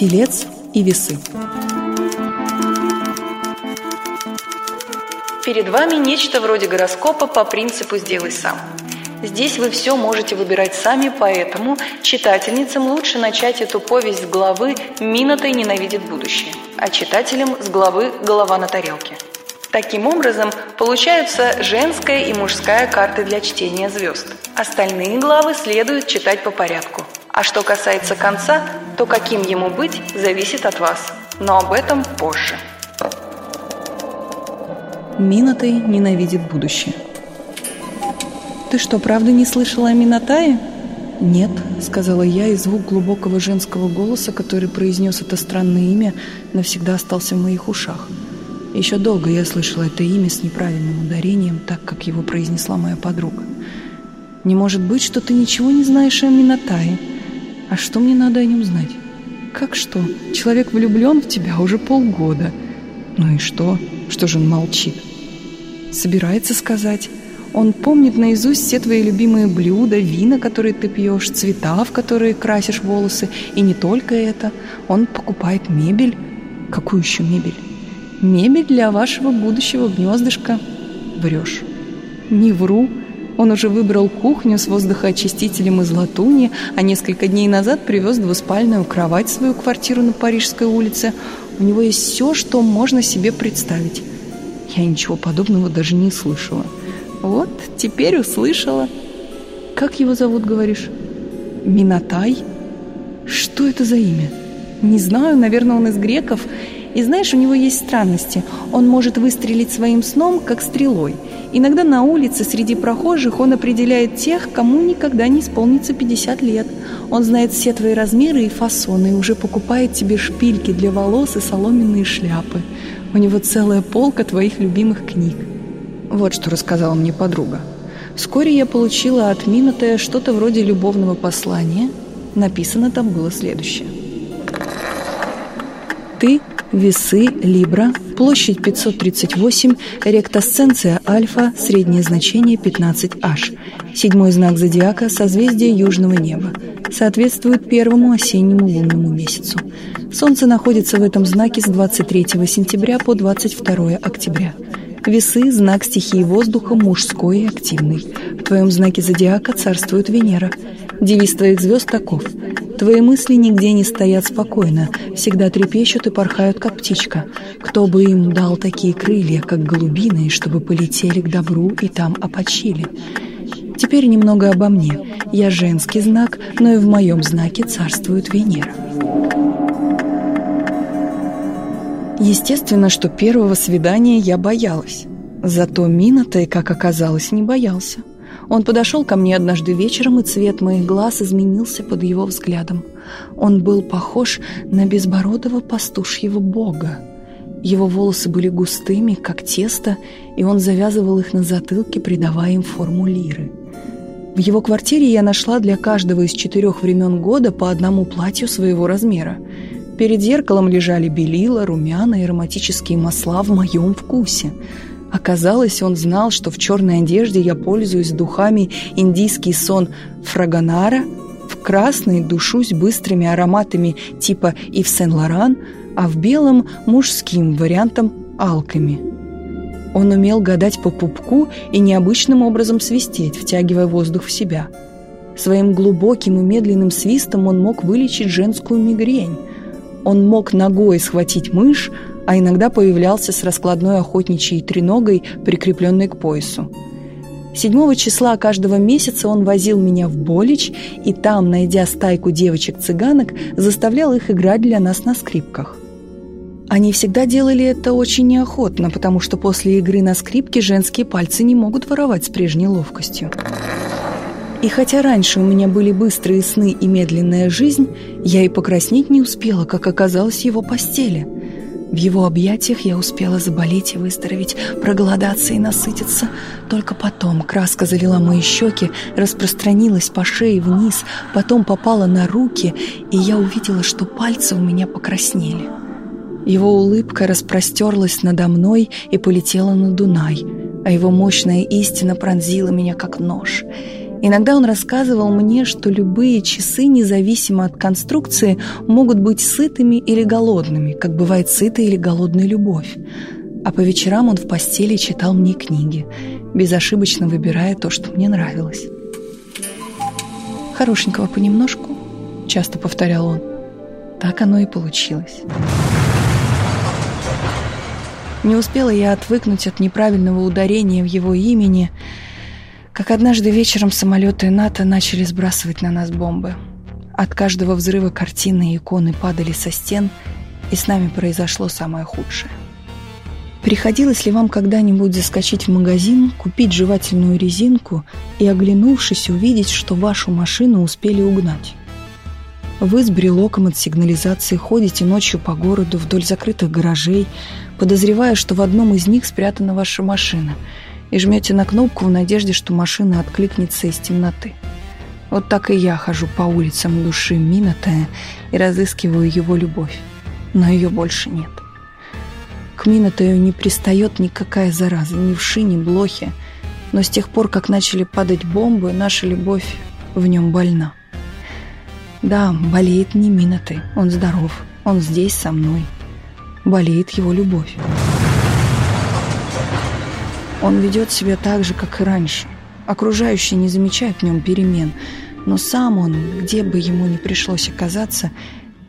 Телец и весы. Перед вами нечто вроде гороскопа по принципу «сделай сам». Здесь вы все можете выбирать сами, поэтому читательницам лучше начать эту повесть с главы «Минотой ненавидит будущее», а читателям с главы «Голова на тарелке». Таким образом, получаются женская и мужская карты для чтения звезд. Остальные главы следует читать по порядку. А что касается конца, то каким ему быть, зависит от вас. Но об этом позже. Минотой ненавидит будущее. «Ты что, правда не слышала о Минотае?» «Нет», — сказала я, и звук глубокого женского голоса, который произнес это странное имя, навсегда остался в моих ушах. Еще долго я слышала это имя с неправильным ударением, так как его произнесла моя подруга. «Не может быть, что ты ничего не знаешь о Минотае. А что мне надо о нем знать?» «Как что? Человек влюблен в тебя уже полгода». «Ну и что? Что же он молчит?» «Собирается сказать». Он помнит наизусть все твои любимые блюда, вина, которые ты пьешь, цвета, в которые красишь волосы. И не только это. Он покупает мебель. Какую еще мебель? Мебель для вашего будущего гнездышка. Врешь. Не вру. Он уже выбрал кухню с воздухоочистителем из латуни, а несколько дней назад привез двуспальную кровать в свою квартиру на Парижской улице. У него есть все, что можно себе представить. Я ничего подобного даже не слышала. Вот, теперь услышала. Как его зовут, говоришь? Минатай? Что это за имя? Не знаю, наверное, он из греков. И знаешь, у него есть странности. Он может выстрелить своим сном, как стрелой. Иногда на улице среди прохожих он определяет тех, кому никогда не исполнится 50 лет. Он знает все твои размеры и фасоны и уже покупает тебе шпильки для волос и соломенные шляпы. У него целая полка твоих любимых книг. Вот что рассказала мне подруга. Вскоре я получила от Минотая что-то вроде любовного послания. Написано там было следующее. Ты, весы, либра, площадь 538, ректосценция альфа, среднее значение 15H, седьмой знак зодиака, созвездие южного неба, соответствует первому осеннему лунному месяцу. Солнце находится в этом знаке с 23 сентября по 22 октября. Весы – знак стихии воздуха, мужской и активный. В твоем знаке зодиака царствует Венера. Девиз твоих звезд таков. Твои мысли нигде не стоят спокойно, всегда трепещут и порхают, как птичка. Кто бы им дал такие крылья, как голубиные, чтобы полетели к добру и там опочили? Теперь немного обо мне. Я женский знак, но и в моем знаке царствует Венера. Естественно, что первого свидания я боялась. Зато Минотай, как оказалось, не боялся. Он подошел ко мне однажды вечером, и цвет моих глаз изменился под его взглядом. Он был похож на безбородого пастушьего бога. Его волосы были густыми, как тесто, и он завязывал их на затылке, придавая им форму лиры. В его квартире я нашла для каждого из четырех времен года по одному платью своего размера. Перед зеркалом лежали белила, румяна и ароматические масла в моем вкусе. Оказалось, он знал, что в черной одежде я пользуюсь духами индийский сон фрагонара, в красной душусь быстрыми ароматами типа Ив Сен-Лоран, а в белом – мужским вариантом алками. Он умел гадать по пупку и необычным образом свистеть, втягивая воздух в себя. Своим глубоким и медленным свистом он мог вылечить женскую мигрень – он мог ногой схватить мышь, а иногда появлялся с раскладной охотничьей треногой, прикрепленной к поясу. Седьмого числа каждого месяца он возил меня в Болич, и там, найдя стайку девочек-цыганок, заставлял их играть для нас на скрипках. Они всегда делали это очень неохотно, потому что после игры на скрипке женские пальцы не могут воровать с прежней ловкостью. И хотя раньше у меня были быстрые сны и медленная жизнь, я и покраснеть не успела, как оказалось в его постели. В его объятиях я успела заболеть и выздороветь, проголодаться и насытиться. Только потом краска залила мои щеки, распространилась по шее вниз, потом попала на руки, и я увидела, что пальцы у меня покраснели. Его улыбка распростерлась надо мной и полетела на Дунай, а его мощная истина пронзила меня, как нож — Иногда он рассказывал мне, что любые часы, независимо от конструкции, могут быть сытыми или голодными, как бывает сытая или голодная любовь. А по вечерам он в постели читал мне книги, безошибочно выбирая то, что мне нравилось. «Хорошенького понемножку», — часто повторял он. Так оно и получилось. Не успела я отвыкнуть от неправильного ударения в его имени, как однажды вечером самолеты НАТО начали сбрасывать на нас бомбы. От каждого взрыва картины и иконы падали со стен, и с нами произошло самое худшее. Приходилось ли вам когда-нибудь заскочить в магазин, купить жевательную резинку и, оглянувшись, увидеть, что вашу машину успели угнать? Вы с брелоком от сигнализации ходите ночью по городу вдоль закрытых гаражей, подозревая, что в одном из них спрятана ваша машина, и жмете на кнопку в надежде, что машина откликнется из темноты. Вот так и я хожу по улицам души Минотая и разыскиваю его любовь, но ее больше нет. К Минотаю не пристает никакая зараза, ни вши, ни блохи, но с тех пор, как начали падать бомбы, наша любовь в нем больна. Да, болеет не Миноты, он здоров, он здесь со мной. Болеет его любовь. Он ведет себя так же, как и раньше. Окружающие не замечают в нем перемен, но сам он, где бы ему ни пришлось оказаться,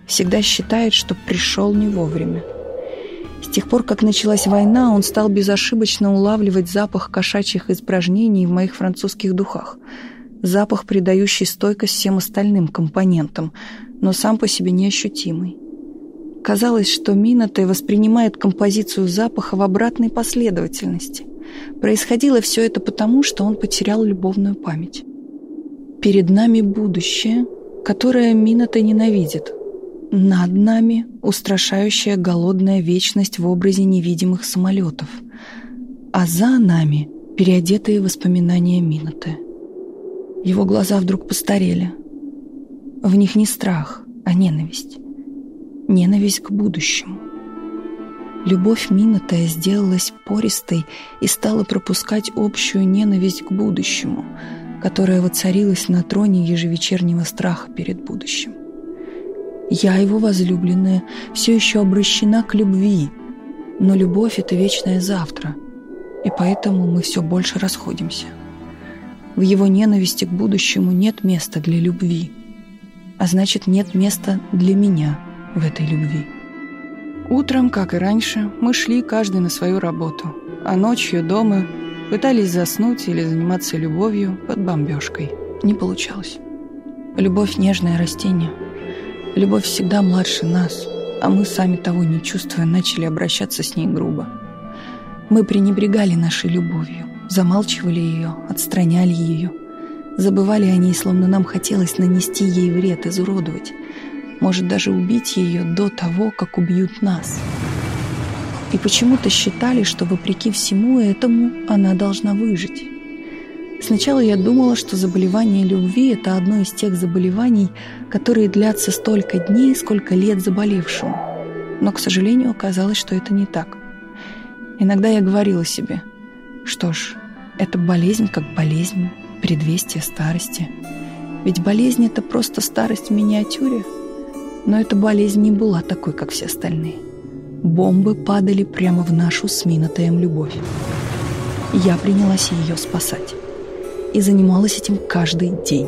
всегда считает, что пришел не вовремя. С тех пор, как началась война, он стал безошибочно улавливать запах кошачьих испражнений в моих французских духах – запах, придающий стойкость всем остальным компонентам, но сам по себе неощутимый. Казалось, что Миноте воспринимает композицию запаха в обратной последовательности. Происходило все это потому, что он потерял любовную память. Перед нами будущее, которое Миноте ненавидит. Над нами устрашающая голодная вечность в образе невидимых самолетов. А за нами переодетые воспоминания Миноте. Его глаза вдруг постарели. В них не страх, а ненависть. Ненависть к будущему. Любовь минутая сделалась пористой и стала пропускать общую ненависть к будущему, которая воцарилась на троне ежевечернего страха перед будущим. Я, его возлюбленная, все еще обращена к любви, но любовь — это вечное завтра, и поэтому мы все больше расходимся. В его ненависти к будущему нет места для любви, а значит, нет места для меня в этой любви. Утром, как и раньше, мы шли каждый на свою работу, а ночью дома пытались заснуть или заниматься любовью под бомбежкой. Не получалось. Любовь — нежное растение. Любовь всегда младше нас, а мы, сами того не чувствуя, начали обращаться с ней грубо. Мы пренебрегали нашей любовью замалчивали ее, отстраняли ее. Забывали о ней, словно нам хотелось нанести ей вред, изуродовать. Может, даже убить ее до того, как убьют нас. И почему-то считали, что вопреки всему этому она должна выжить. Сначала я думала, что заболевание любви – это одно из тех заболеваний, которые длятся столько дней, сколько лет заболевшему. Но, к сожалению, оказалось, что это не так. Иногда я говорила себе, что ж, это болезнь как болезнь, предвестие старости. Ведь болезнь — это просто старость в миниатюре. Но эта болезнь не была такой, как все остальные. Бомбы падали прямо в нашу с Минотаем любовь. Я принялась ее спасать. И занималась этим каждый день.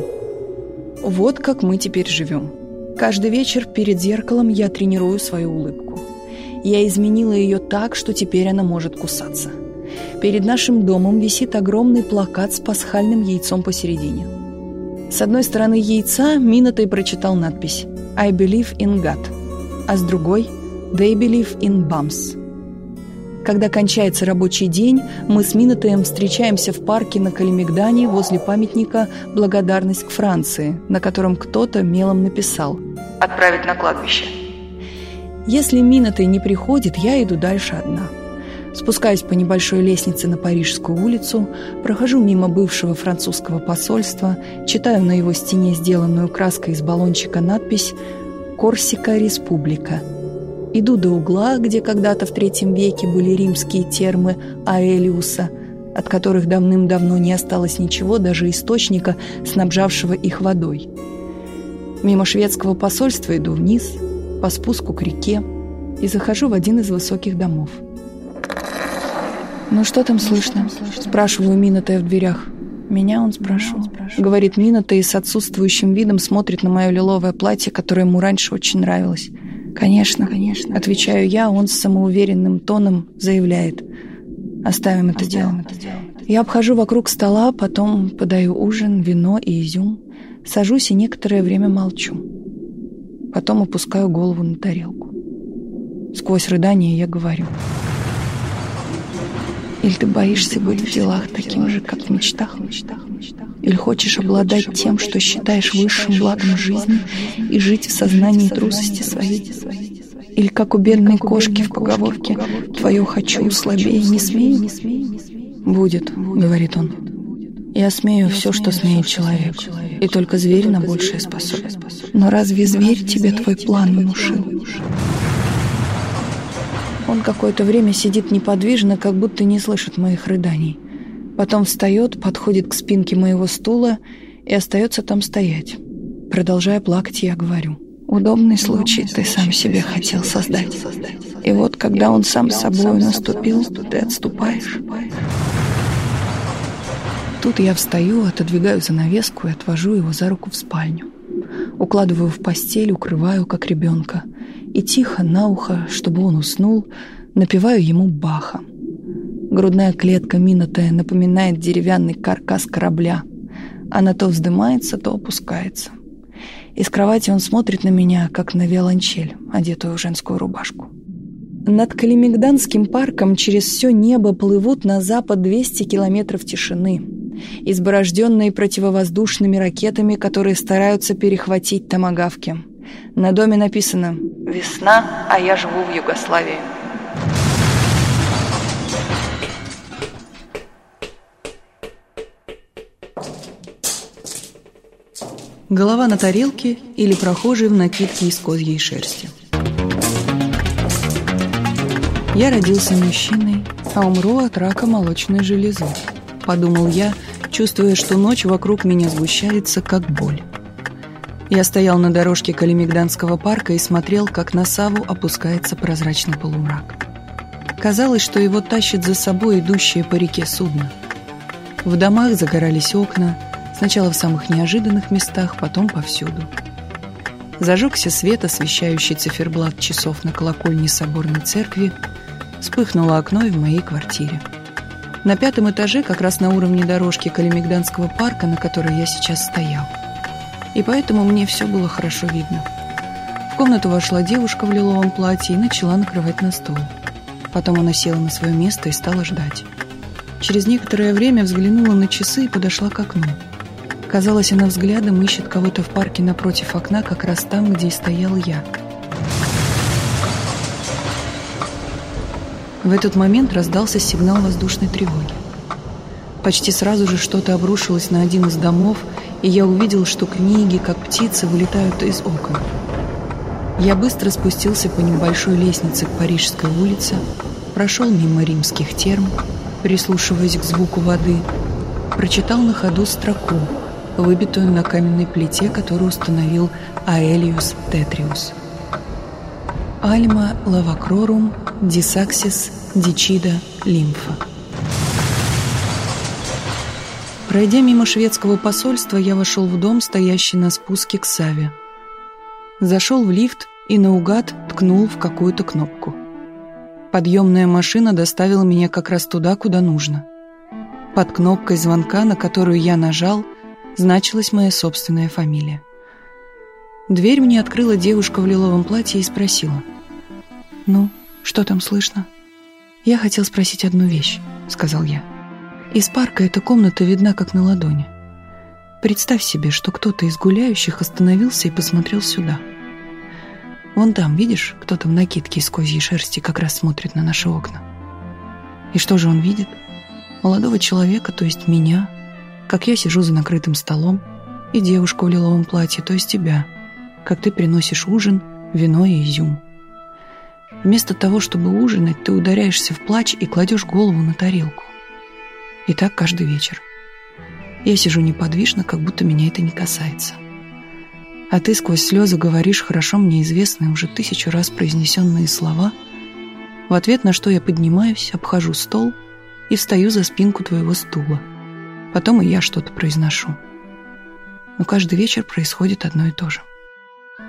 Вот как мы теперь живем. Каждый вечер перед зеркалом я тренирую свою улыбку. Я изменила ее так, что теперь она может кусаться. Перед нашим домом висит огромный плакат с пасхальным яйцом посередине. С одной стороны яйца Минотай прочитал надпись «I believe in God», а с другой «They believe in bums». Когда кончается рабочий день, мы с Минотаем встречаемся в парке на Калимигдане возле памятника «Благодарность к Франции», на котором кто-то мелом написал «Отправить на кладбище». Если Минотай не приходит, я иду дальше одна – Спускаюсь по небольшой лестнице на Парижскую улицу, прохожу мимо бывшего французского посольства, читаю на его стене сделанную краской из баллончика надпись «Корсика Республика». Иду до угла, где когда-то в третьем веке были римские термы Аэлиуса, от которых давным-давно не осталось ничего, даже источника, снабжавшего их водой. Мимо шведского посольства иду вниз, по спуску к реке, и захожу в один из высоких домов. «Ну что там слышно?» – спрашиваю Минотая в дверях. «Меня он спрашивал», — говорит Минота и с отсутствующим видом смотрит на мое лиловое платье, которое ему раньше очень нравилось. «Конечно, конечно», — отвечаю я, он с самоуверенным тоном заявляет. «Оставим это дело». Я обхожу вокруг стола, потом подаю ужин, вино и изюм, сажусь и некоторое время молчу. Потом опускаю голову на тарелку. Сквозь рыдание я говорю. Или ты боишься быть в делах таким же, как в мечтах? Или хочешь обладать тем, что считаешь высшим благом жизни и жить в сознании трусости своей? Или как у бедной кошки в поговорке «Твое хочу слабее, не смей?» «Будет», — говорит он. «Я смею все, что смеет человек, и только зверь на большее способен. Но разве зверь тебе твой план внушил?» Он какое-то время сидит неподвижно, как будто не слышит моих рыданий. Потом встает, подходит к спинке моего стула и остается там стоять. Продолжая плакать, я говорю. Удобный случай ты сам себе хотел создать. И вот, когда он сам с собой наступил, ты отступаешь. Тут я встаю, отодвигаю занавеску и отвожу его за руку в спальню. Укладываю в постель, укрываю, как ребенка. И тихо, на ухо, чтобы он уснул, напеваю ему Баха. Грудная клетка минутая напоминает деревянный каркас корабля. Она то вздымается, то опускается. Из кровати он смотрит на меня, как на виолончель, одетую в женскую рубашку. Над Калимигданским парком через все небо плывут на запад 200 километров тишины, изборожденные противовоздушными ракетами, которые стараются перехватить томагавки. На доме написано «Весна, а я живу в Югославии». Голова на тарелке или прохожий в накидке из козьей шерсти. Я родился мужчиной, а умру от рака молочной железы. Подумал я, чувствуя, что ночь вокруг меня сгущается, как боль. Я стоял на дорожке Калимигданского парка и смотрел, как на Саву опускается прозрачный полумрак. Казалось, что его тащит за собой идущее по реке судно. В домах загорались окна, Сначала в самых неожиданных местах, потом повсюду. Зажегся свет, освещающий циферблат часов на колокольне соборной церкви. Вспыхнуло окно и в моей квартире. На пятом этаже, как раз на уровне дорожки Калимигданского парка, на которой я сейчас стоял. И поэтому мне все было хорошо видно. В комнату вошла девушка в лиловом платье и начала накрывать на стол. Потом она села на свое место и стала ждать. Через некоторое время взглянула на часы и подошла к окну. Казалось, она взглядом ищет кого-то в парке напротив окна, как раз там, где стоял я. В этот момент раздался сигнал воздушной тревоги. Почти сразу же что-то обрушилось на один из домов, и я увидел, что книги, как птицы, вылетают из окон. Я быстро спустился по небольшой лестнице к Парижской улице, прошел мимо римских терм, прислушиваясь к звуку воды, прочитал на ходу строку — выбитую на каменной плите, которую установил Аэлиус Тетриус. Альма лавакрорум дисаксис дичида лимфа. Пройдя мимо шведского посольства, я вошел в дом, стоящий на спуске к Саве. Зашел в лифт и наугад ткнул в какую-то кнопку. Подъемная машина доставила меня как раз туда, куда нужно. Под кнопкой звонка, на которую я нажал, значилась моя собственная фамилия. Дверь мне открыла девушка в лиловом платье и спросила. «Ну, что там слышно?» «Я хотел спросить одну вещь», — сказал я. «Из парка эта комната видна как на ладони. Представь себе, что кто-то из гуляющих остановился и посмотрел сюда. Вон там, видишь, кто-то в накидке из козьей шерсти как раз смотрит на наши окна. И что же он видит? Молодого человека, то есть меня, как я сижу за накрытым столом, и девушку в лиловом платье, то есть тебя, как ты приносишь ужин, вино и изюм. Вместо того, чтобы ужинать, ты ударяешься в плач и кладешь голову на тарелку. И так каждый вечер. Я сижу неподвижно, как будто меня это не касается. А ты сквозь слезы говоришь хорошо мне известные уже тысячу раз произнесенные слова, в ответ на что я поднимаюсь, обхожу стол и встаю за спинку твоего стула. Потом и я что-то произношу. Но каждый вечер происходит одно и то же.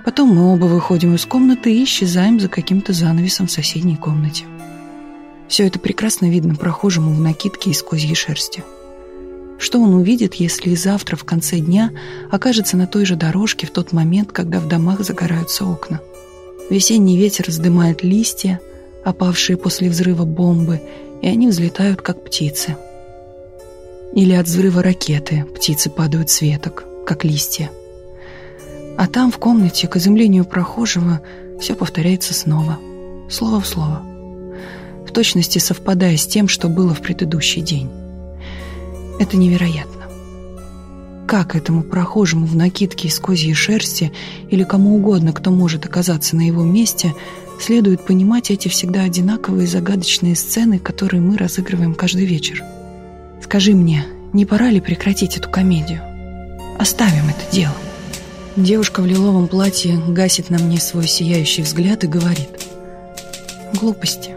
Потом мы оба выходим из комнаты и исчезаем за каким-то занавесом в соседней комнате. Все это прекрасно видно прохожему в накидке из козьей шерсти. Что он увидит, если завтра в конце дня окажется на той же дорожке в тот момент, когда в домах загораются окна? Весенний ветер вздымает листья, опавшие после взрыва бомбы, и они взлетают, как птицы. Или от взрыва ракеты птицы падают с веток, как листья. А там, в комнате, к изумлению прохожего, все повторяется снова, слово в слово, точности совпадая с тем, что было в предыдущий день. Это невероятно. Как этому прохожему в накидке из козьей шерсти или кому угодно, кто может оказаться на его месте, следует понимать эти всегда одинаковые загадочные сцены, которые мы разыгрываем каждый вечер? Скажи мне, не пора ли прекратить эту комедию? Оставим это дело. Девушка в лиловом платье гасит на мне свой сияющий взгляд и говорит. Глупости.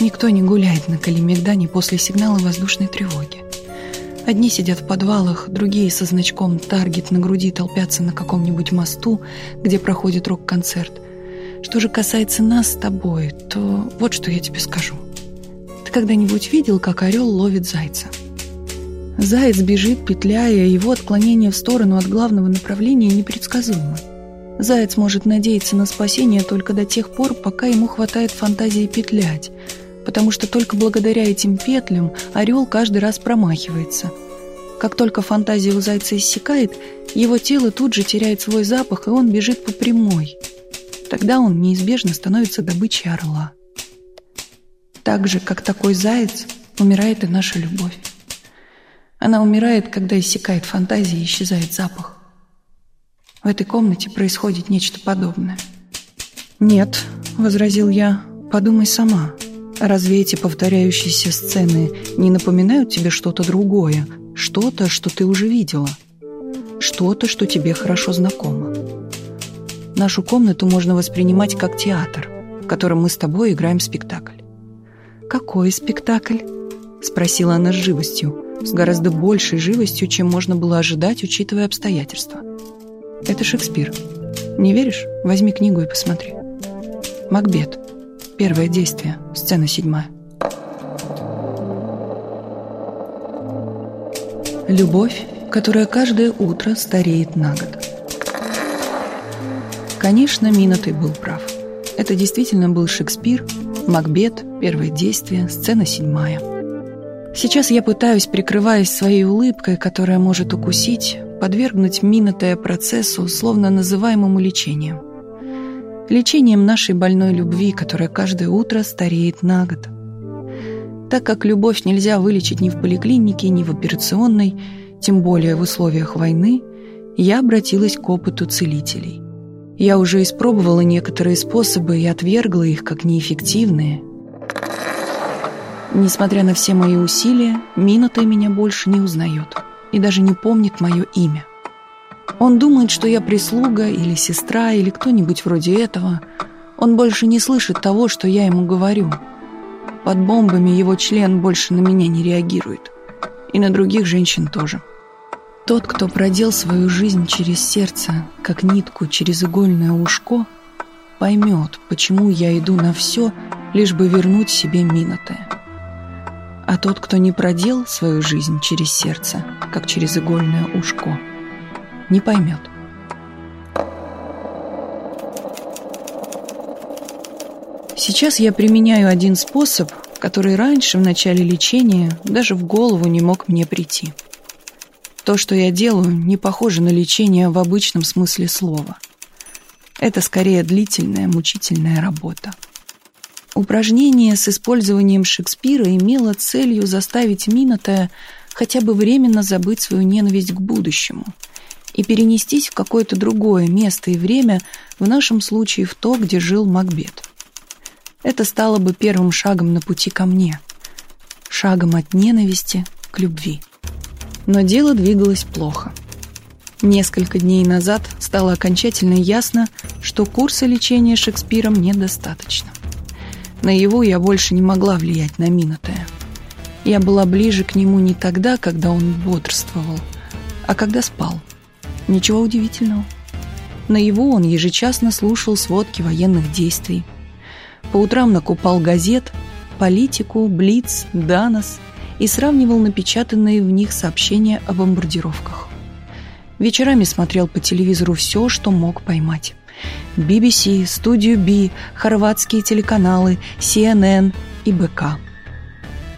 Никто не гуляет на Калимегдане после сигнала воздушной тревоги. Одни сидят в подвалах, другие со значком «Таргет» на груди толпятся на каком-нибудь мосту, где проходит рок-концерт. Что же касается нас с тобой, то вот что я тебе скажу. Ты когда-нибудь видел, как орел ловит зайца? Заяц бежит, петляя, его отклонение в сторону от главного направления непредсказуемо. Заяц может надеяться на спасение только до тех пор, пока ему хватает фантазии петлять, потому что только благодаря этим петлям орел каждый раз промахивается. Как только фантазия у зайца иссякает, его тело тут же теряет свой запах, и он бежит по прямой. Тогда он неизбежно становится добычей орла. Так же, как такой заяц, умирает и наша любовь. Она умирает, когда иссякает фантазия и исчезает запах. В этой комнате происходит нечто подобное. «Нет», — возразил я, — «подумай сама. Разве эти повторяющиеся сцены не напоминают тебе что-то другое, что-то, что ты уже видела, что-то, что тебе хорошо знакомо?» Нашу комнату можно воспринимать как театр, в котором мы с тобой играем спектакль. «Какой спектакль?» — спросила она с живостью, с гораздо большей живостью, чем можно было ожидать, учитывая обстоятельства. Это Шекспир. Не веришь? Возьми книгу и посмотри. Макбет. Первое действие. Сцена седьмая. Любовь, которая каждое утро стареет на год. Конечно, Минотый был прав. Это действительно был Шекспир, Макбет, первое действие, сцена седьмая. Сейчас я пытаюсь, прикрываясь своей улыбкой, которая может укусить, подвергнуть Минотая процессу, словно называемому лечением. Лечением нашей больной любви, которая каждое утро стареет на год. Так как любовь нельзя вылечить ни в поликлинике, ни в операционной, тем более в условиях войны, я обратилась к опыту целителей. Я уже испробовала некоторые способы и отвергла их как неэффективные – Несмотря на все мои усилия, Минотай меня больше не узнает и даже не помнит мое имя. Он думает, что я прислуга или сестра или кто-нибудь вроде этого. Он больше не слышит того, что я ему говорю. Под бомбами его член больше на меня не реагирует. И на других женщин тоже. Тот, кто продел свою жизнь через сердце, как нитку через игольное ушко, поймет, почему я иду на все, лишь бы вернуть себе Минотая. А тот, кто не продел свою жизнь через сердце, как через игольное ушко, не поймет. Сейчас я применяю один способ, который раньше в начале лечения даже в голову не мог мне прийти. То, что я делаю, не похоже на лечение в обычном смысле слова. Это скорее длительная, мучительная работа. Упражнение с использованием Шекспира имело целью заставить Минотая хотя бы временно забыть свою ненависть к будущему и перенестись в какое-то другое место и время, в нашем случае в то, где жил Макбет. Это стало бы первым шагом на пути ко мне, шагом от ненависти к любви. Но дело двигалось плохо. Несколько дней назад стало окончательно ясно, что курса лечения Шекспиром недостаточно. На его я больше не могла влиять на Минотая. Я была ближе к нему не тогда, когда он бодрствовал, а когда спал. Ничего удивительного. На его он ежечасно слушал сводки военных действий. По утрам накупал газет, политику, Блиц, Данос и сравнивал напечатанные в них сообщения о бомбардировках. Вечерами смотрел по телевизору все, что мог поймать. BBC, студию B, хорватские телеканалы, CNN и БК.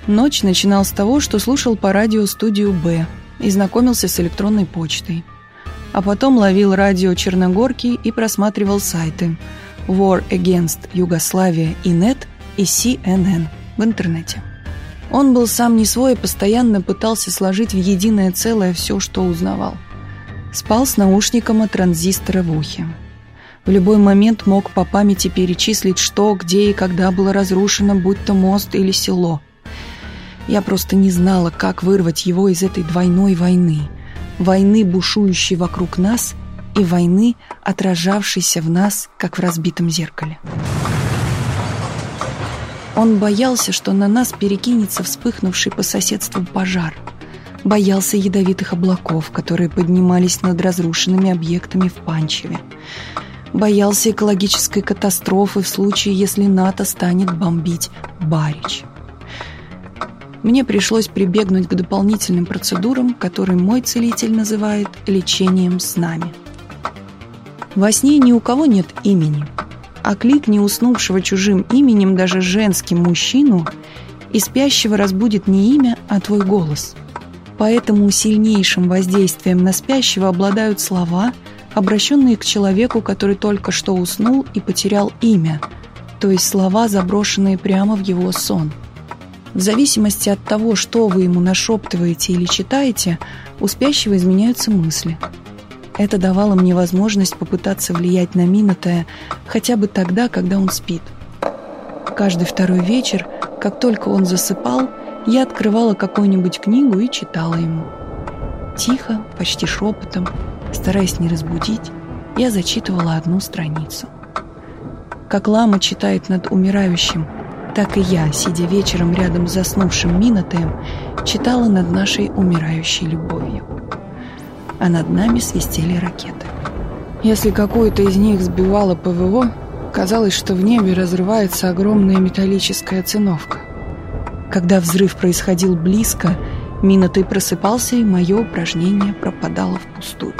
Ночь начинал с того, что слушал по радио студию «Б» и знакомился с электронной почтой. А потом ловил радио Черногорки и просматривал сайты War Against Yugoslavia и Net и CNN в интернете. Он был сам не свой и постоянно пытался сложить в единое целое все, что узнавал. Спал с наушником от транзистора в ухе. В любой момент мог по памяти перечислить, что, где и когда было разрушено, будь то мост или село. Я просто не знала, как вырвать его из этой двойной войны. Войны, бушующей вокруг нас, и войны, отражавшейся в нас, как в разбитом зеркале. Он боялся, что на нас перекинется вспыхнувший по соседству пожар. Боялся ядовитых облаков, которые поднимались над разрушенными объектами в Панчеве. Боялся экологической катастрофы в случае, если НАТО станет бомбить Барич. Мне пришлось прибегнуть к дополнительным процедурам, которые мой целитель называет лечением с нами. Во сне ни у кого нет имени – а клик не уснувшего чужим именем даже женским мужчину и спящего разбудит не имя, а твой голос. Поэтому сильнейшим воздействием на спящего обладают слова, обращенные к человеку, который только что уснул и потерял имя, то есть слова, заброшенные прямо в его сон. В зависимости от того, что вы ему нашептываете или читаете, у спящего изменяются мысли – это давало мне возможность попытаться влиять на Минотая хотя бы тогда, когда он спит. Каждый второй вечер, как только он засыпал, я открывала какую-нибудь книгу и читала ему. Тихо, почти шепотом, стараясь не разбудить, я зачитывала одну страницу. Как лама читает над умирающим, так и я, сидя вечером рядом с заснувшим Минотаем, читала над нашей умирающей любовью а над нами свистели ракеты. Если какую-то из них сбивало ПВО, казалось, что в небе разрывается огромная металлическая циновка. Когда взрыв происходил близко, Минотый просыпался, и мое упражнение пропадало впустую.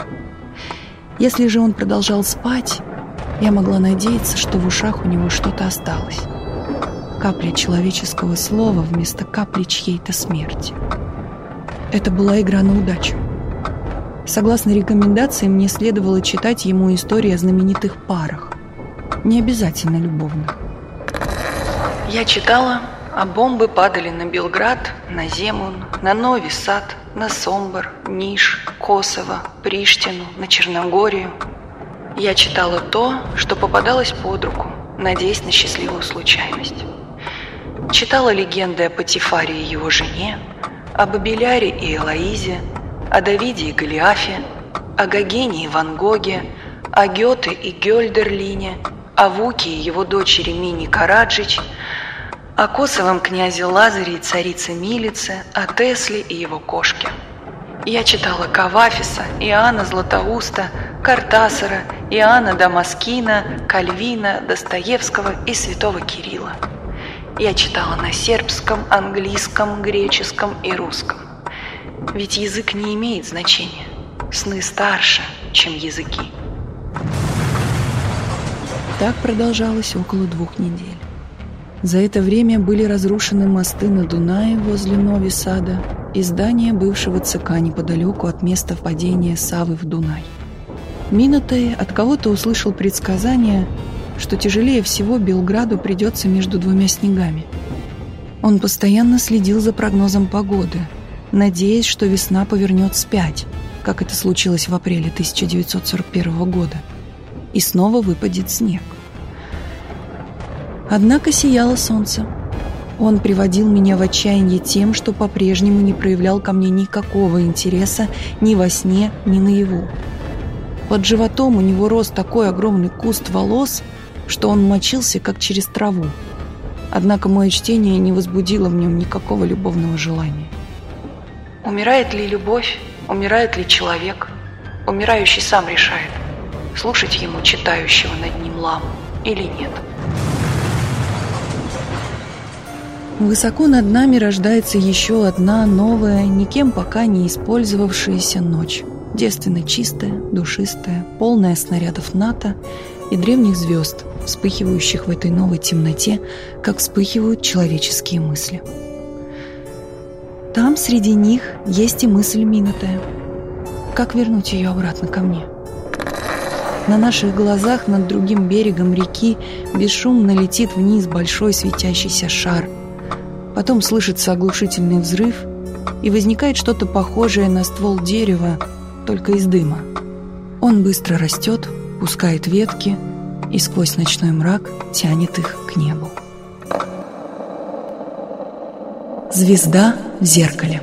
Если же он продолжал спать, я могла надеяться, что в ушах у него что-то осталось. Капля человеческого слова вместо капли чьей-то смерти. Это была игра на удачу. Согласно рекомендациям, мне следовало читать ему истории о знаменитых парах. Не обязательно любовных. Я читала, а бомбы падали на Белград, на Земун, на Нови Сад, на Сомбор, Ниш, Косово, Приштину, на Черногорию. Я читала то, что попадалось под руку, надеясь на счастливую случайность. Читала легенды о Патифаре и его жене, об Абеляре и Элоизе, о Давиде и Голиафе, о Гогене и Ван Гоге, о Гёте и Гёльдерлине, о Вуке и его дочери Мини Караджич, о Косовом князе Лазаре и царице Милице, о Тесле и его кошке. Я читала Кавафиса, Иоанна Златоуста, Картасара, Иоанна Дамаскина, Кальвина, Достоевского и святого Кирилла. Я читала на сербском, английском, греческом и русском. Ведь язык не имеет значения. Сны старше, чем языки. Так продолжалось около двух недель. За это время были разрушены мосты на Дунае возле Нови Сада и здание бывшего ЦК неподалеку от места впадения Савы в Дунай. Минотей от кого-то услышал предсказание, что тяжелее всего Белграду придется между двумя снегами. Он постоянно следил за прогнозом погоды – надеясь, что весна повернет вспять, как это случилось в апреле 1941 года, и снова выпадет снег. Однако сияло солнце. Он приводил меня в отчаяние тем, что по-прежнему не проявлял ко мне никакого интереса ни во сне, ни наяву. Под животом у него рос такой огромный куст волос, что он мочился, как через траву. Однако мое чтение не возбудило в нем никакого любовного желания. Умирает ли любовь, умирает ли человек? Умирающий сам решает, слушать ему читающего над ним ламу или нет. Высоко над нами рождается еще одна новая, никем пока не использовавшаяся ночь. Девственно чистая, душистая, полная снарядов НАТО и древних звезд, вспыхивающих в этой новой темноте, как вспыхивают человеческие мысли. Там среди них есть и мысль минутая. Как вернуть ее обратно ко мне? На наших глазах над другим берегом реки бесшумно летит вниз большой светящийся шар. Потом слышится оглушительный взрыв, и возникает что-то похожее на ствол дерева, только из дыма. Он быстро растет, пускает ветки и сквозь ночной мрак тянет их к небу. Звезда в зеркале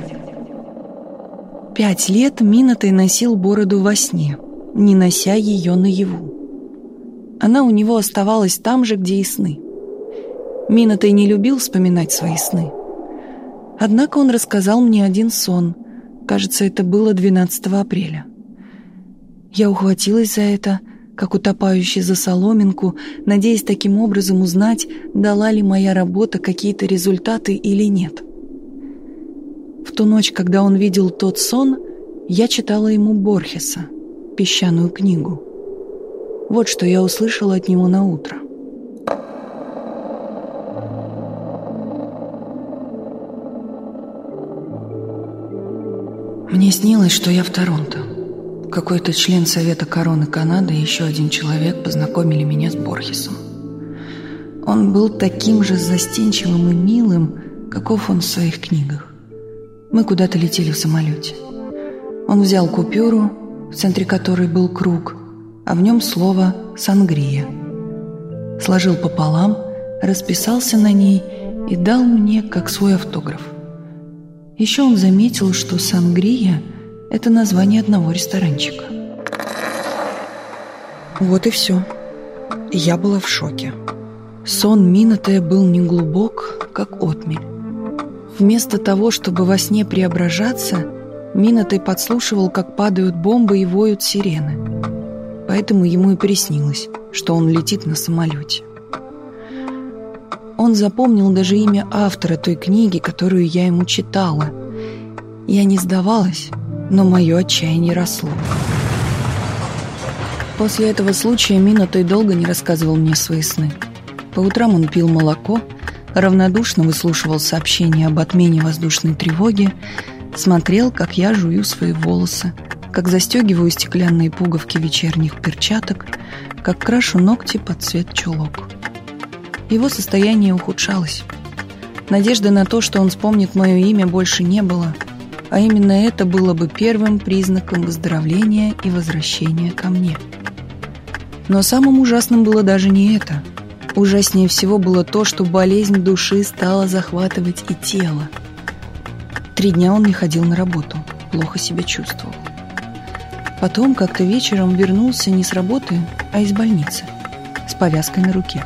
Пять лет Минотой носил бороду во сне, не нося ее наяву. Она у него оставалась там же, где и сны. Минотой не любил вспоминать свои сны. Однако он рассказал мне один сон, Кажется, это было 12 апреля. Я ухватилась за это, как утопающий за соломинку, надеясь таким образом узнать, дала ли моя работа какие-то результаты или нет. В ту ночь, когда он видел тот сон, я читала ему Борхеса, песчаную книгу. Вот что я услышала от него на утро. Мне снилось, что я в Торонто. Какой-то член Совета Короны Канады и еще один человек познакомили меня с Борхесом. Он был таким же застенчивым и милым, каков он в своих книгах. Мы куда-то летели в самолете. Он взял купюру, в центре которой был круг, а в нем слово «сангрия». Сложил пополам, расписался на ней и дал мне как свой автограф. Еще он заметил, что «Сангрия» — это название одного ресторанчика. Вот и все. Я была в шоке. Сон Минотая был неглубок, как отмель. Вместо того, чтобы во сне преображаться, Минотай подслушивал, как падают бомбы и воют сирены. Поэтому ему и приснилось, что он летит на самолете. Он запомнил даже имя автора той книги, которую я ему читала. Я не сдавалась, но мое отчаяние росло. После этого случая Минотой долго не рассказывал мне свои сны. По утрам он пил молоко, равнодушно выслушивал сообщения об отмене воздушной тревоги, смотрел, как я жую свои волосы, как застегиваю стеклянные пуговки вечерних перчаток, как крашу ногти под цвет чулок. Его состояние ухудшалось. Надежды на то, что он вспомнит мое имя, больше не было, а именно это было бы первым признаком выздоровления и возвращения ко мне. Но самым ужасным было даже не это. Ужаснее всего было то, что болезнь души стала захватывать и тело. Три дня он не ходил на работу, плохо себя чувствовал. Потом как-то вечером вернулся не с работы, а из больницы, с повязкой на руке.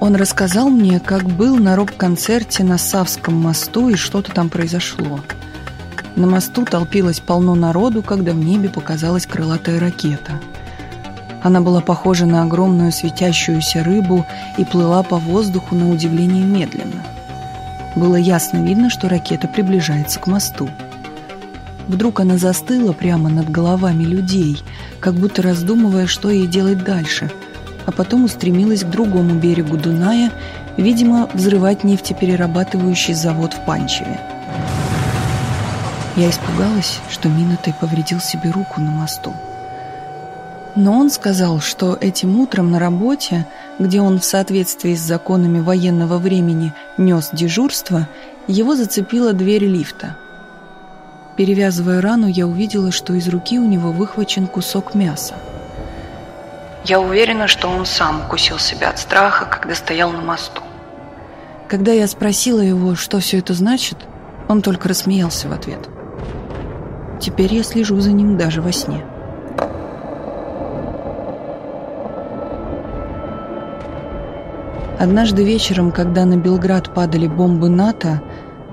Он рассказал мне, как был на рок-концерте на Савском мосту и что-то там произошло. На мосту толпилось полно народу, когда в небе показалась крылатая ракета. Она была похожа на огромную светящуюся рыбу и плыла по воздуху на удивление медленно. Было ясно видно, что ракета приближается к мосту. Вдруг она застыла прямо над головами людей, как будто раздумывая, что ей делать дальше – а потом устремилась к другому берегу Дуная, видимо, взрывать нефтеперерабатывающий завод в Панчеве. Я испугалась, что Минотай повредил себе руку на мосту. Но он сказал, что этим утром на работе, где он в соответствии с законами военного времени нес дежурство, его зацепила дверь лифта. Перевязывая рану, я увидела, что из руки у него выхвачен кусок мяса. Я уверена, что он сам укусил себя от страха, когда стоял на мосту. Когда я спросила его, что все это значит, он только рассмеялся в ответ. Теперь я слежу за ним даже во сне. Однажды вечером, когда на Белград падали бомбы НАТО,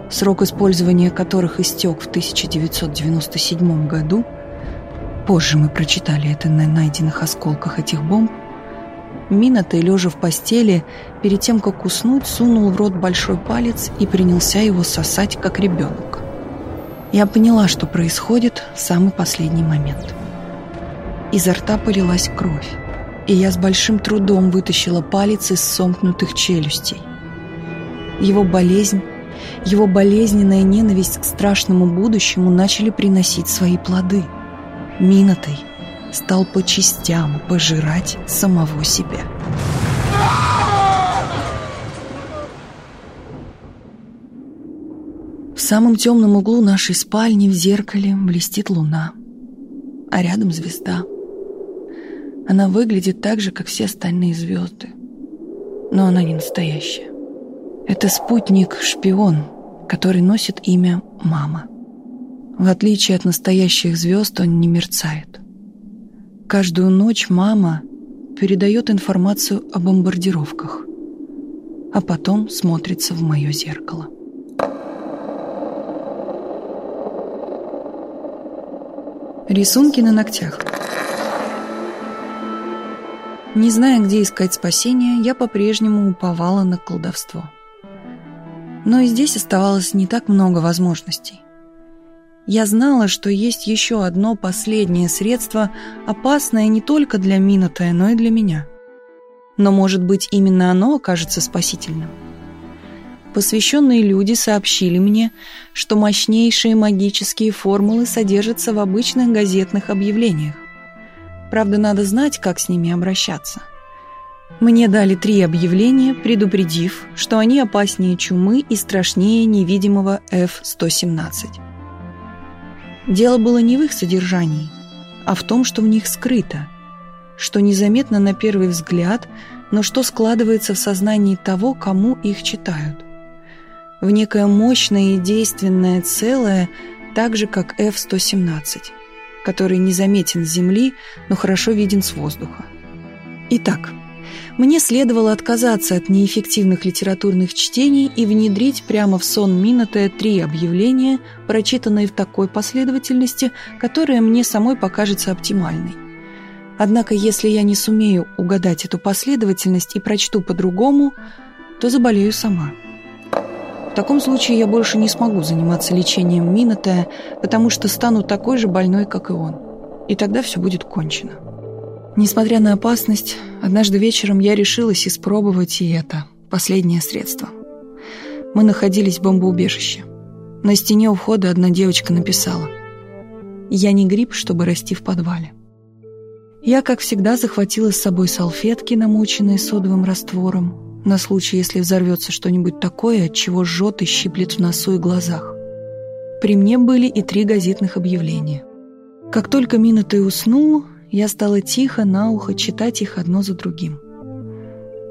срок использования которых истек в 1997 году, позже мы прочитали это на найденных осколках этих бомб, Минатый, лежа в постели, перед тем, как уснуть, сунул в рот большой палец и принялся его сосать, как ребенок. Я поняла, что происходит в самый последний момент. Изо рта полилась кровь и я с большим трудом вытащила палец из сомкнутых челюстей. Его болезнь, его болезненная ненависть к страшному будущему начали приносить свои плоды. Минотой стал по частям пожирать самого себя. Самом темном углу нашей спальни в зеркале блестит луна, а рядом звезда — она выглядит так же, как все остальные звезды. Но она не настоящая. Это спутник-шпион, который носит имя «Мама». В отличие от настоящих звезд, он не мерцает. Каждую ночь мама передает информацию о бомбардировках, а потом смотрится в мое зеркало. Рисунки на ногтях – не зная, где искать спасения, я по-прежнему уповала на колдовство. Но и здесь оставалось не так много возможностей. Я знала, что есть еще одно последнее средство, опасное не только для Минотая, но и для меня. Но, может быть, именно оно окажется спасительным. Посвященные люди сообщили мне, что мощнейшие магические формулы содержатся в обычных газетных объявлениях. Правда, надо знать, как с ними обращаться. Мне дали три объявления, предупредив, что они опаснее чумы и страшнее невидимого F-117. Дело было не в их содержании, а в том, что в них скрыто, что незаметно на первый взгляд, но что складывается в сознании того, кому их читают. В некое мощное и действенное целое, так же, как F-117 который незаметен с земли, но хорошо виден с воздуха. Итак, мне следовало отказаться от неэффективных литературных чтений и внедрить прямо в сон Минотая три объявления, прочитанные в такой последовательности, которая мне самой покажется оптимальной. Однако, если я не сумею угадать эту последовательность и прочту по-другому, то заболею сама. В таком случае я больше не смогу заниматься лечением Минотая, потому что стану такой же больной, как и он. И тогда все будет кончено. Несмотря на опасность, однажды вечером я решилась испробовать и это, последнее средство. Мы находились в бомбоубежище. На стене у входа одна девочка написала «Я не гриб, чтобы расти в подвале». Я, как всегда, захватила с собой салфетки, намоченные содовым раствором, на случай, если взорвется что-нибудь такое, от чего жжет и щиплет в носу и глазах. При мне были и три газетных объявления. Как только Минутый уснул, я стала тихо на ухо читать их одно за другим.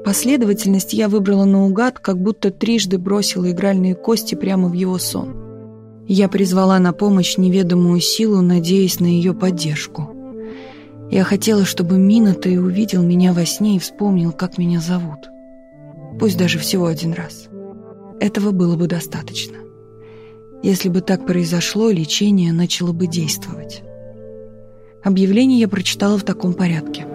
Последовательность я выбрала наугад, как будто трижды бросила игральные кости прямо в его сон. Я призвала на помощь неведомую силу, надеясь на ее поддержку. Я хотела, чтобы Минутый увидел меня во сне и вспомнил, как меня зовут пусть даже всего один раз. Этого было бы достаточно. Если бы так произошло, лечение начало бы действовать. Объявление я прочитала в таком порядке.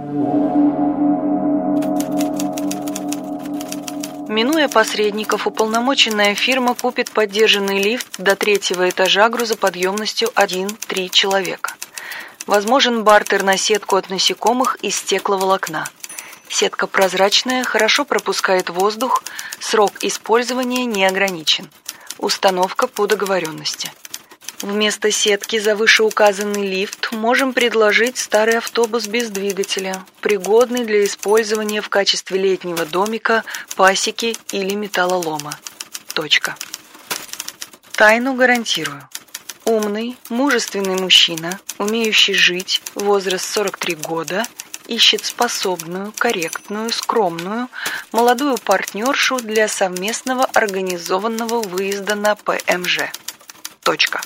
Минуя посредников, уполномоченная фирма купит поддержанный лифт до третьего этажа грузоподъемностью 1-3 человека. Возможен бартер на сетку от насекомых из стекловолокна. Сетка прозрачная, хорошо пропускает воздух, срок использования не ограничен. Установка по договоренности. Вместо сетки за вышеуказанный лифт можем предложить старый автобус без двигателя, пригодный для использования в качестве летнего домика, пасеки или металлолома. Точка. Тайну гарантирую. Умный, мужественный мужчина, умеющий жить, возраст 43 года – ищет способную, корректную, скромную, молодую партнершу для совместного организованного выезда на ПМЖ. Точка.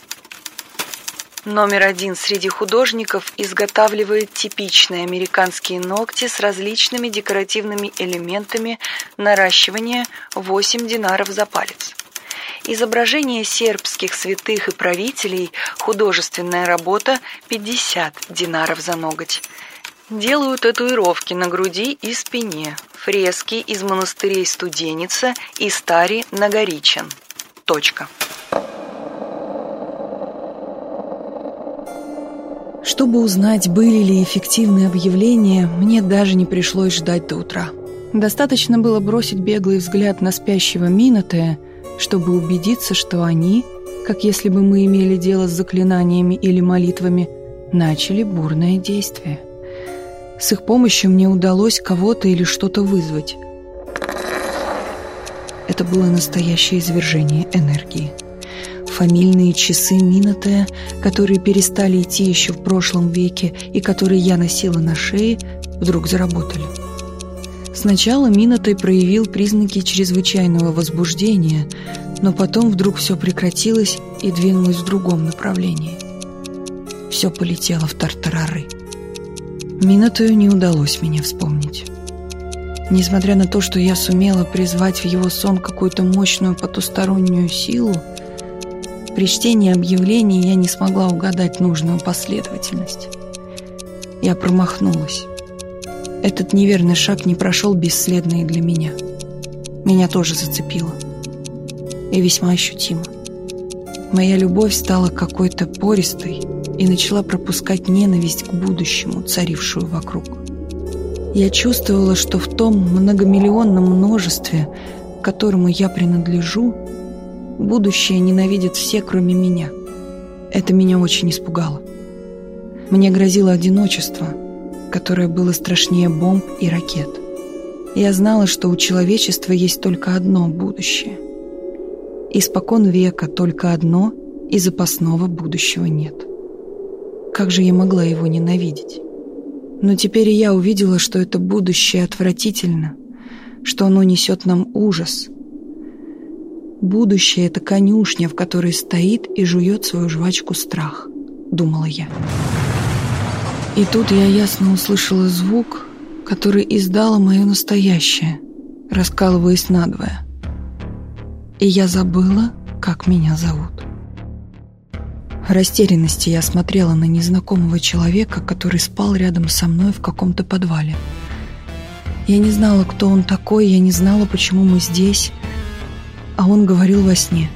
Номер один среди художников изготавливает типичные американские ногти с различными декоративными элементами наращивания 8 динаров за палец. Изображение сербских святых и правителей, художественная работа 50 динаров за ноготь. Делают татуировки на груди и спине, фрески из монастырей Студеница и Стари Нагоричен. Точка. Чтобы узнать, были ли эффективные объявления, мне даже не пришлось ждать до утра. Достаточно было бросить беглый взгляд на спящего Минотея, чтобы убедиться, что они, как если бы мы имели дело с заклинаниями или молитвами, начали бурное действие. С их помощью мне удалось кого-то или что-то вызвать. Это было настоящее извержение энергии. Фамильные часы Минотея, которые перестали идти еще в прошлом веке и которые я носила на шее, вдруг заработали. Сначала Минотей проявил признаки чрезвычайного возбуждения, но потом вдруг все прекратилось и двинулось в другом направлении. Все полетело в тартарары. Минотою не удалось меня вспомнить. Несмотря на то, что я сумела призвать в его сон какую-то мощную потустороннюю силу, при чтении объявлений я не смогла угадать нужную последовательность. Я промахнулась. Этот неверный шаг не прошел бесследно и для меня. Меня тоже зацепило. И весьма ощутимо. Моя любовь стала какой-то пористой и начала пропускать ненависть к будущему, царившую вокруг. Я чувствовала, что в том многомиллионном множестве, которому я принадлежу, Будущее ненавидят все, кроме меня. Это меня очень испугало. Мне грозило одиночество, которое было страшнее бомб и ракет. Я знала, что у человечества есть только одно будущее. Испокон века только одно, и запасного будущего нет. Как же я могла его ненавидеть? Но теперь я увидела, что это будущее отвратительно, что оно несет нам ужас — Будущее — это конюшня, в которой стоит и жует свою жвачку страх, думала я. И тут я ясно услышала звук, который издало мое настоящее, раскалываясь надвое. И я забыла, как меня зовут. Растерянности я смотрела на незнакомого человека, который спал рядом со мной в каком-то подвале. Я не знала, кто он такой, я не знала, почему мы здесь — а он говорил во сне.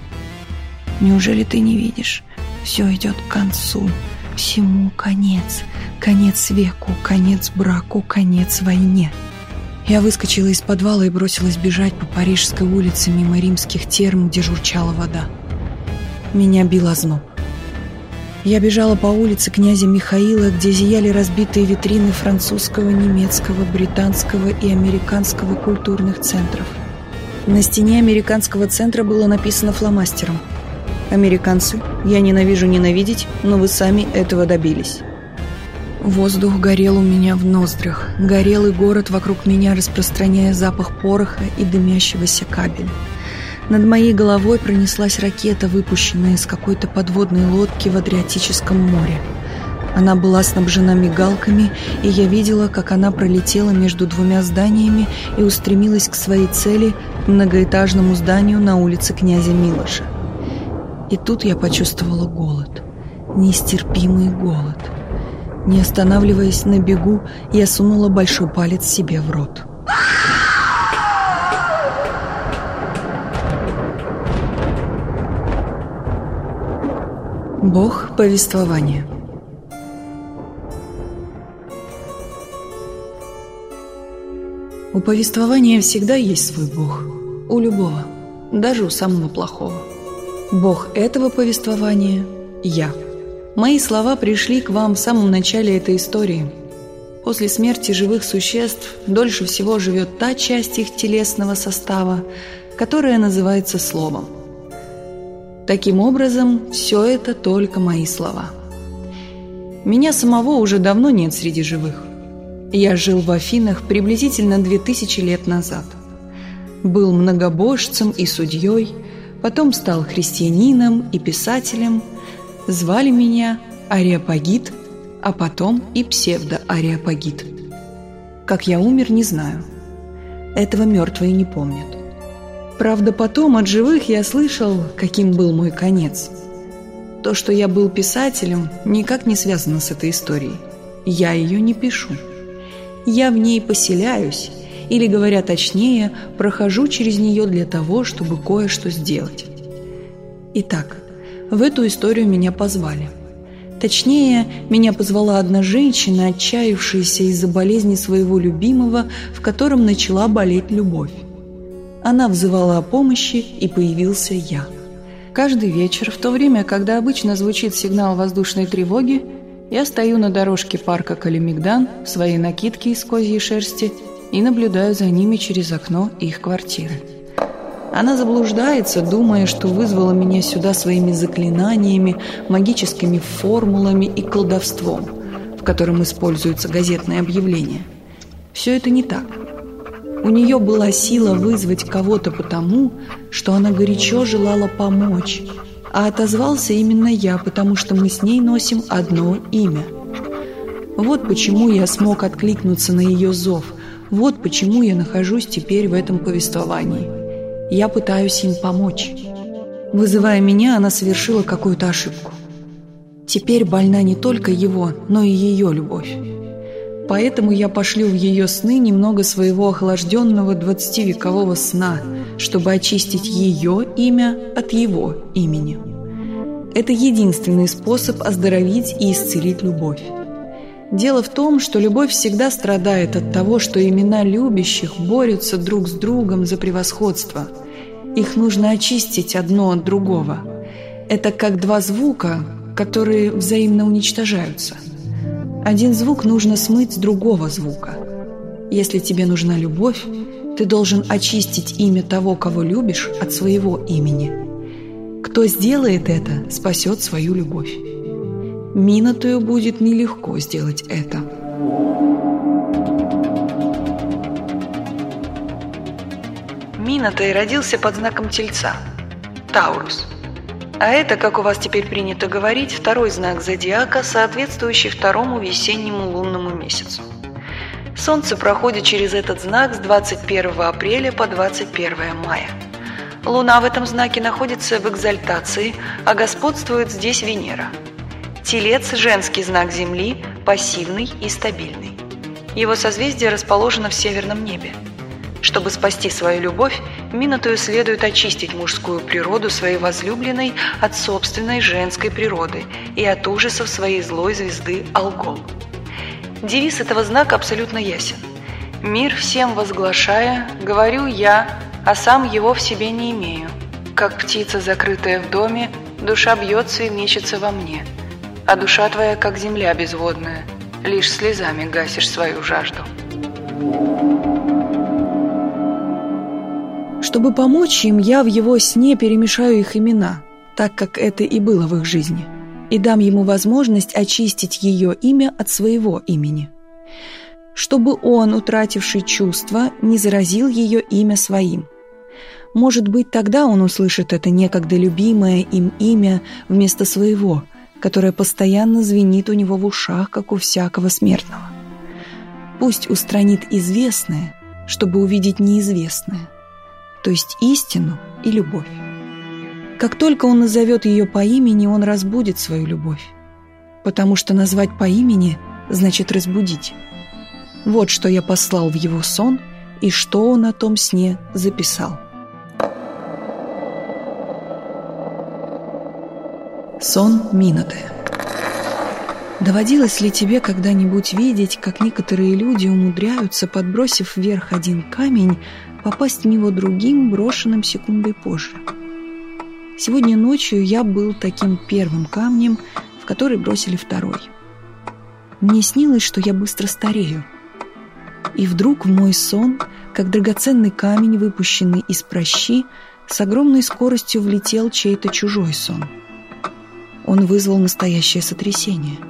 «Неужели ты не видишь? Все идет к концу, всему конец, конец веку, конец браку, конец войне». Я выскочила из подвала и бросилась бежать по Парижской улице мимо римских терм, где журчала вода. Меня бил озноб. Я бежала по улице князя Михаила, где зияли разбитые витрины французского, немецкого, британского и американского культурных центров – на стене американского центра было написано фломастером. «Американцы, я ненавижу ненавидеть, но вы сами этого добились». Воздух горел у меня в ноздрях. Горел и город вокруг меня, распространяя запах пороха и дымящегося кабеля. Над моей головой пронеслась ракета, выпущенная из какой-то подводной лодки в Адриатическом море. Она была снабжена мигалками, и я видела, как она пролетела между двумя зданиями и устремилась к своей цели, многоэтажному зданию на улице князя Милоша. И тут я почувствовала голод. Нестерпимый голод. Не останавливаясь на бегу, я сунула большой палец себе в рот. Бог повествования У повествования всегда есть свой бог. У любого. Даже у самого плохого. Бог этого повествования – я. Мои слова пришли к вам в самом начале этой истории. После смерти живых существ дольше всего живет та часть их телесного состава, которая называется словом. Таким образом, все это только мои слова. Меня самого уже давно нет среди живых. Я жил в Афинах приблизительно две тысячи лет назад. Был многобожцем и судьей, потом стал христианином и писателем. Звали меня Ариапагит, а потом и псевдо-Ариапагит. Как я умер, не знаю. Этого мертвые не помнят. Правда, потом от живых я слышал, каким был мой конец. То, что я был писателем, никак не связано с этой историей. Я ее не пишу. Я в ней поселяюсь, или, говоря точнее, прохожу через нее для того, чтобы кое-что сделать. Итак, в эту историю меня позвали. Точнее, меня позвала одна женщина, отчаявшаяся из-за болезни своего любимого, в котором начала болеть любовь. Она взывала о помощи, и появился я. Каждый вечер, в то время, когда обычно звучит сигнал воздушной тревоги, я стою на дорожке парка Калимигдан в своей накидке из козьей шерсти и наблюдаю за ними через окно их квартиры. Она заблуждается, думая, что вызвала меня сюда своими заклинаниями, магическими формулами и колдовством, в котором используются газетные объявления. Все это не так. У нее была сила вызвать кого-то потому, что она горячо желала помочь, а отозвался именно я, потому что мы с ней носим одно имя. Вот почему я смог откликнуться на ее зов, вот почему я нахожусь теперь в этом повествовании. Я пытаюсь им помочь. Вызывая меня, она совершила какую-то ошибку. Теперь больна не только его, но и ее любовь. Поэтому я пошлю в ее сны немного своего охлажденного двадцативекового сна, чтобы очистить ее имя от его имени. Это единственный способ оздоровить и исцелить любовь. Дело в том, что любовь всегда страдает от того, что имена любящих борются друг с другом за превосходство. Их нужно очистить одно от другого. Это как два звука, которые взаимно уничтожаются – один звук нужно смыть с другого звука. Если тебе нужна любовь, ты должен очистить имя того, кого любишь, от своего имени. Кто сделает это, спасет свою любовь. Минотую будет нелегко сделать это. Минотай родился под знаком Тельца – Таурус – а это, как у вас теперь принято говорить, второй знак зодиака, соответствующий второму весеннему лунному месяцу. Солнце проходит через этот знак с 21 апреля по 21 мая. Луна в этом знаке находится в экзальтации, а господствует здесь Венера. Телец – женский знак Земли, пассивный и стабильный. Его созвездие расположено в северном небе – чтобы спасти свою любовь, Минотую следует очистить мужскую природу своей возлюбленной от собственной женской природы и от ужасов своей злой звезды Алгол. Девиз этого знака абсолютно ясен. «Мир всем возглашая, говорю я, а сам его в себе не имею. Как птица, закрытая в доме, душа бьется и мечется во мне, а душа твоя, как земля безводная, лишь слезами гасишь свою жажду». Чтобы помочь им, я в его сне перемешаю их имена, так как это и было в их жизни, и дам ему возможность очистить ее имя от своего имени. Чтобы он, утративший чувства, не заразил ее имя своим. Может быть, тогда он услышит это некогда любимое им имя вместо своего, которое постоянно звенит у него в ушах, как у всякого смертного. Пусть устранит известное, чтобы увидеть неизвестное то есть истину и любовь. Как только он назовет ее по имени, он разбудит свою любовь. Потому что назвать по имени значит разбудить. Вот что я послал в его сон и что он о том сне записал. Сон Минотая Доводилось ли тебе когда-нибудь видеть, как некоторые люди умудряются, подбросив вверх один камень, попасть в него другим, брошенным секундой позже. Сегодня ночью я был таким первым камнем, в который бросили второй. Мне снилось, что я быстро старею. И вдруг в мой сон, как драгоценный камень, выпущенный из прощи, с огромной скоростью влетел чей-то чужой сон. Он вызвал настоящее сотрясение –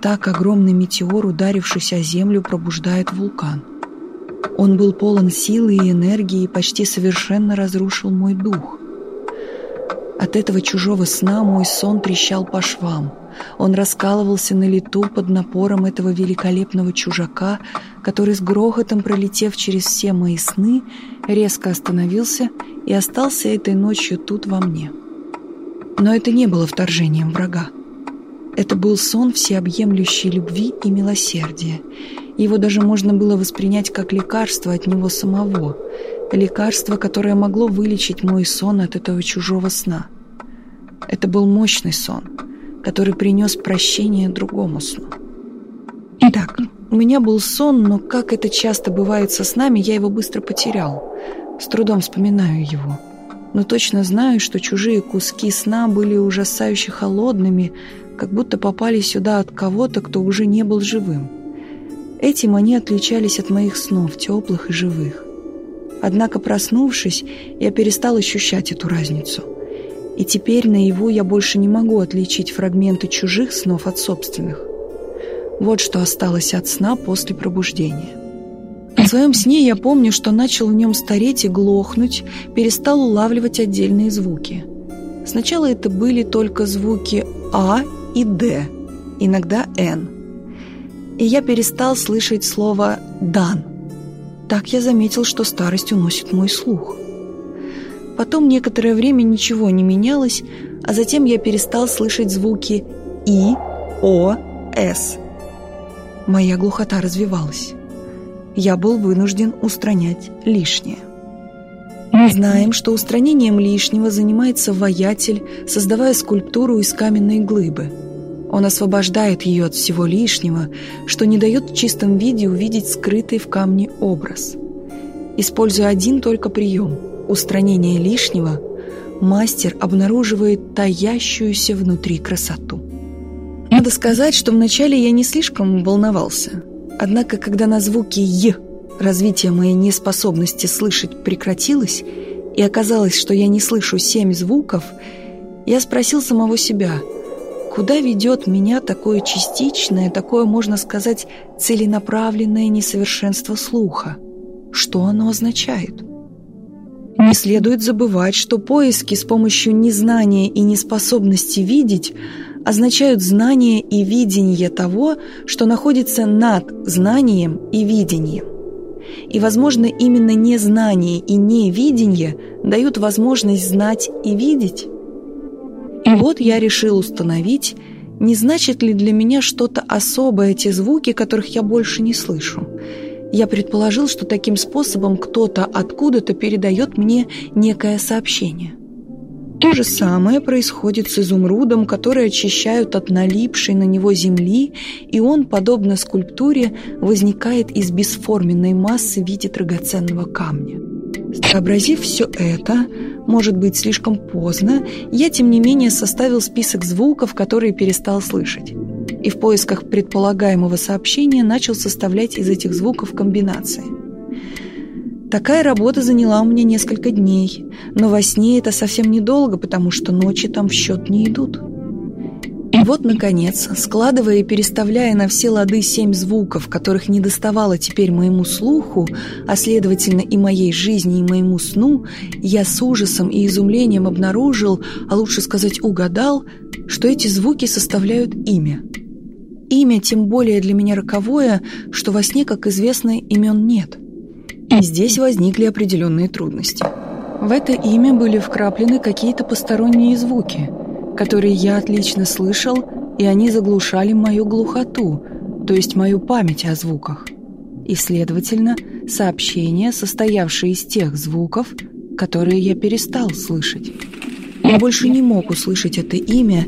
так огромный метеор, ударившись о землю, пробуждает вулкан. Он был полон силы и энергии и почти совершенно разрушил мой дух. От этого чужого сна мой сон трещал по швам. Он раскалывался на лету под напором этого великолепного чужака, который с грохотом, пролетев через все мои сны, резко остановился и остался этой ночью тут во мне. Но это не было вторжением врага. Это был сон всеобъемлющей любви и милосердия. Его даже можно было воспринять как лекарство от него самого. Лекарство, которое могло вылечить мой сон от этого чужого сна. Это был мощный сон, который принес прощение другому сну. Итак, у меня был сон, но, как это часто бывает со снами, я его быстро потерял. С трудом вспоминаю его но точно знаю, что чужие куски сна были ужасающе холодными, как будто попали сюда от кого-то, кто уже не был живым. Этим они отличались от моих снов, теплых и живых. Однако, проснувшись, я перестал ощущать эту разницу. И теперь наяву я больше не могу отличить фрагменты чужих снов от собственных. Вот что осталось от сна после пробуждения. В своем сне я помню, что начал в нем стареть и глохнуть, перестал улавливать отдельные звуки. Сначала это были только звуки «а» и «д», иногда «н». И я перестал слышать слово «дан». Так я заметил, что старость уносит мой слух. Потом некоторое время ничего не менялось, а затем я перестал слышать звуки «и», «о», «с». Моя глухота развивалась. Я был вынужден устранять лишнее. Знаем, что устранением лишнего занимается воятель, создавая скульптуру из каменной глыбы. Он освобождает ее от всего лишнего, что не дает в чистом виде увидеть скрытый в камне образ. Используя один только прием – устранение лишнего, мастер обнаруживает таящуюся внутри красоту. Надо сказать, что вначале я не слишком волновался. Однако, когда на звуки «й» развитие моей неспособности слышать прекратилось, и оказалось, что я не слышу семь звуков, я спросил самого себя, куда ведет меня такое частичное, такое, можно сказать, целенаправленное несовершенство слуха? Что оно означает? Не следует забывать, что поиски с помощью незнания и неспособности видеть означают знание и видение того, что находится над знанием и видением. И, возможно, именно незнание и невидение дают возможность знать и видеть. И вот я решил установить, не значит ли для меня что-то особое те звуки, которых я больше не слышу. Я предположил, что таким способом кто-то откуда-то передает мне некое сообщение. То же самое происходит с изумрудом, который очищают от налипшей на него земли, и он, подобно скульптуре, возникает из бесформенной массы в виде драгоценного камня. Сообразив все это, может быть, слишком поздно, я, тем не менее, составил список звуков, которые перестал слышать. И в поисках предполагаемого сообщения начал составлять из этих звуков комбинации – Такая работа заняла у меня несколько дней, но во сне это совсем недолго, потому что ночи там в счет не идут. И вот, наконец, складывая и переставляя на все лады семь звуков, которых не доставало теперь моему слуху, а следовательно и моей жизни, и моему сну, я с ужасом и изумлением обнаружил, а лучше сказать угадал, что эти звуки составляют имя. Имя тем более для меня роковое, что во сне, как известно, имен нет – и здесь возникли определенные трудности. В это имя были вкраплены какие-то посторонние звуки, которые я отлично слышал, и они заглушали мою глухоту, то есть мою память о звуках. И, следовательно, сообщения, состоявшие из тех звуков, которые я перестал слышать. Я больше не мог услышать это имя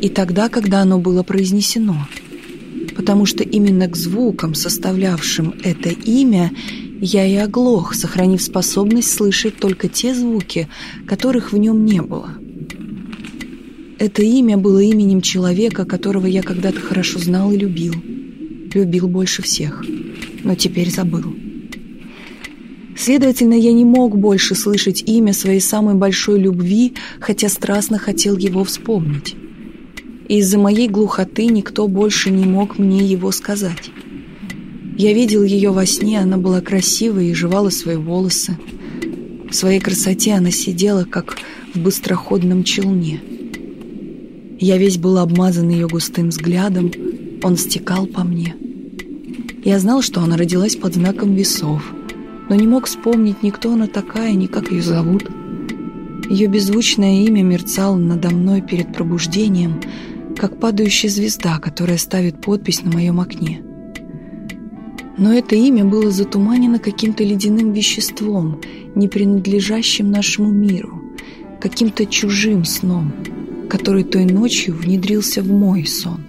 и тогда, когда оно было произнесено, потому что именно к звукам, составлявшим это имя, я и оглох, сохранив способность слышать только те звуки, которых в нем не было. Это имя было именем человека, которого я когда-то хорошо знал и любил. Любил больше всех, но теперь забыл. Следовательно, я не мог больше слышать имя своей самой большой любви, хотя страстно хотел его вспомнить. из-за моей глухоты никто больше не мог мне его сказать. Я видел ее во сне, она была красивой и жевала свои волосы. В своей красоте она сидела, как в быстроходном челне. Я весь был обмазан ее густым взглядом, он стекал по мне. Я знал, что она родилась под знаком весов, но не мог вспомнить, ни кто она такая, ни как ее зовут. Ее беззвучное имя мерцало надо мной перед пробуждением, как падающая звезда, которая ставит подпись на моем окне. Но это имя было затуманено каким-то ледяным веществом, не принадлежащим нашему миру, каким-то чужим сном, который той ночью внедрился в мой сон.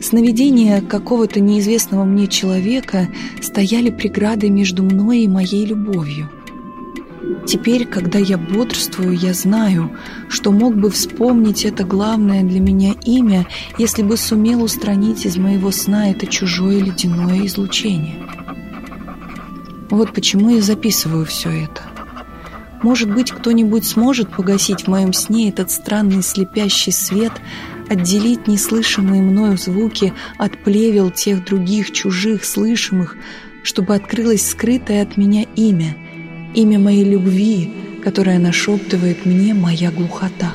Сновидения какого-то неизвестного мне человека стояли преградой между мной и моей любовью. Теперь, когда я бодрствую, я знаю, что мог бы вспомнить это главное для меня имя, если бы сумел устранить из моего сна это чужое ледяное излучение. Вот почему я записываю все это. Может быть, кто-нибудь сможет погасить в моем сне этот странный слепящий свет, отделить неслышимые мною звуки от плевел тех других чужих слышимых, чтобы открылось скрытое от меня имя, имя моей любви, которое нашептывает мне моя глухота.